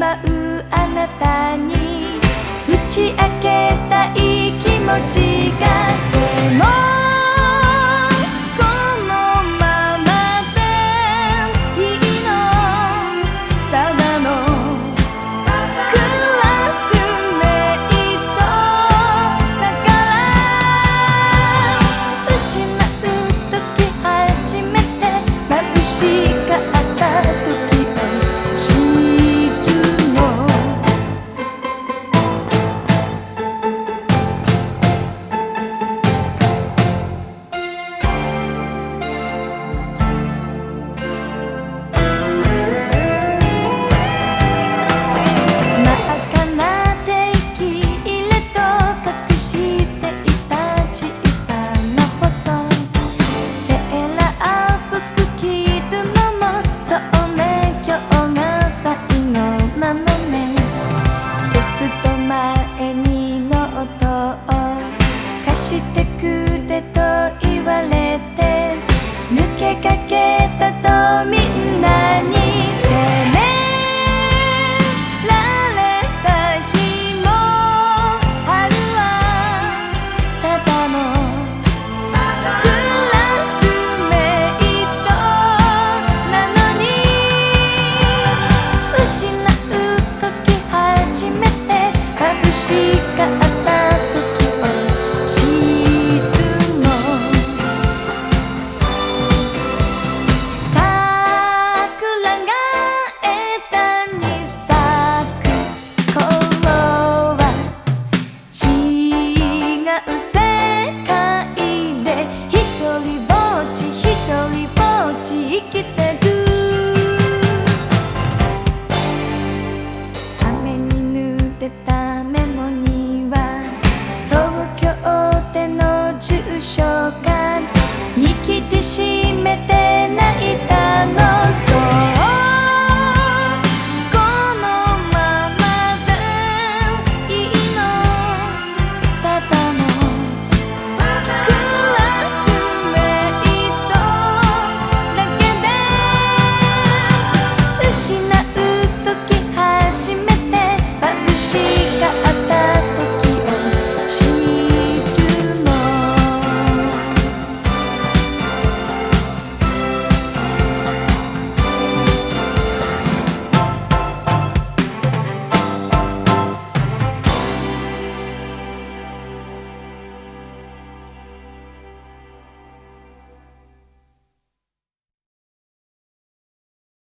まうあなたに打ち明けたい気持ちがでもかけたとみんなに